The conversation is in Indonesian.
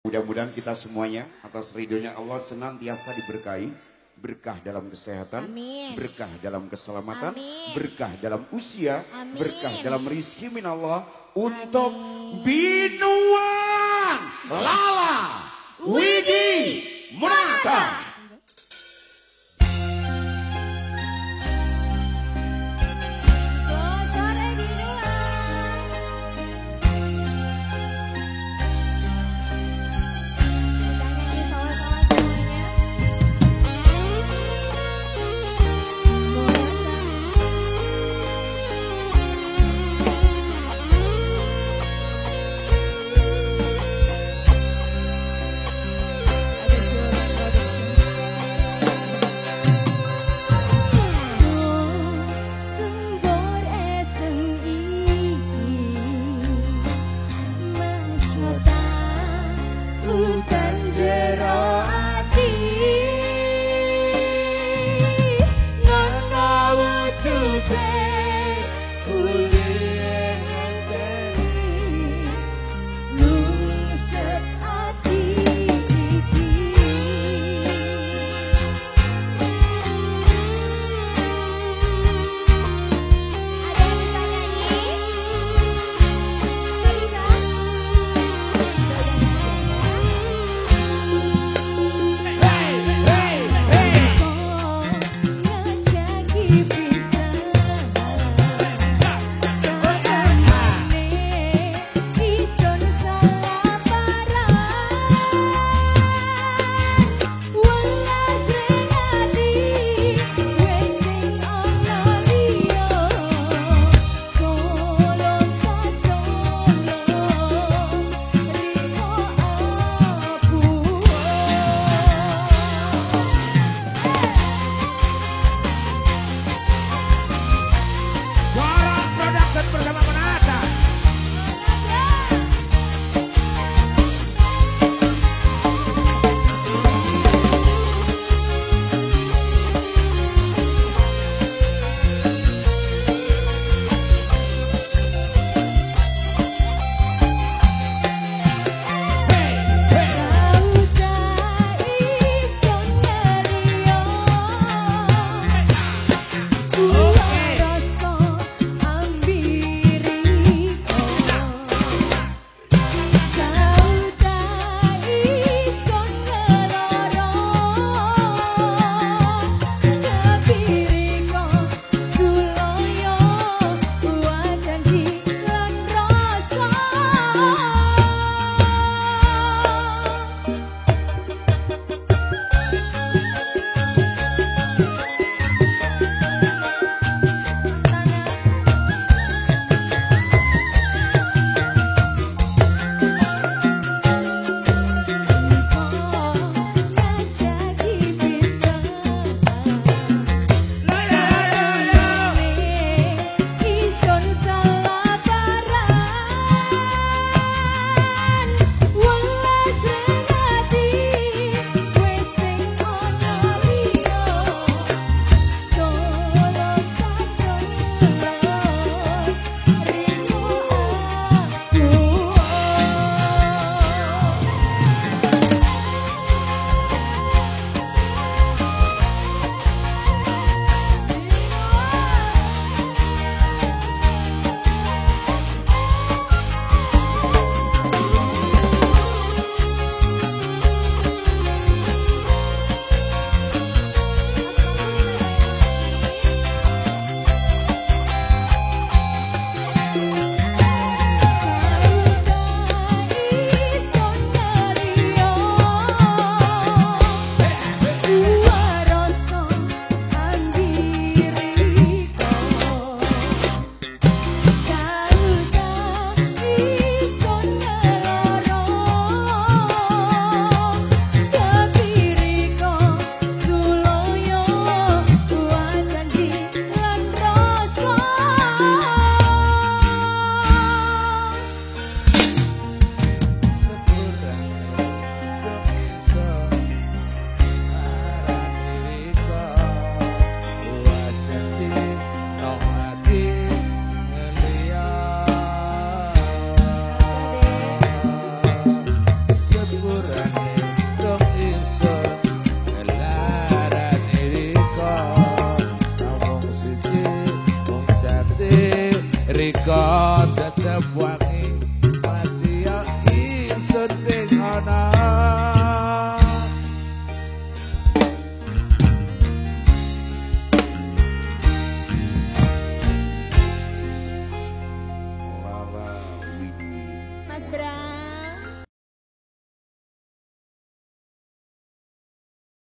Mudah-mudahan kita semuanya atas ridhonya Allah senantiasa diberkahi. Berkah dalam kesehatan, Amin. berkah dalam keselamatan, Amin. berkah dalam usia, Amin. berkah dalam rizki min Allah untuk Binuan Lala Widi Munata. God that the one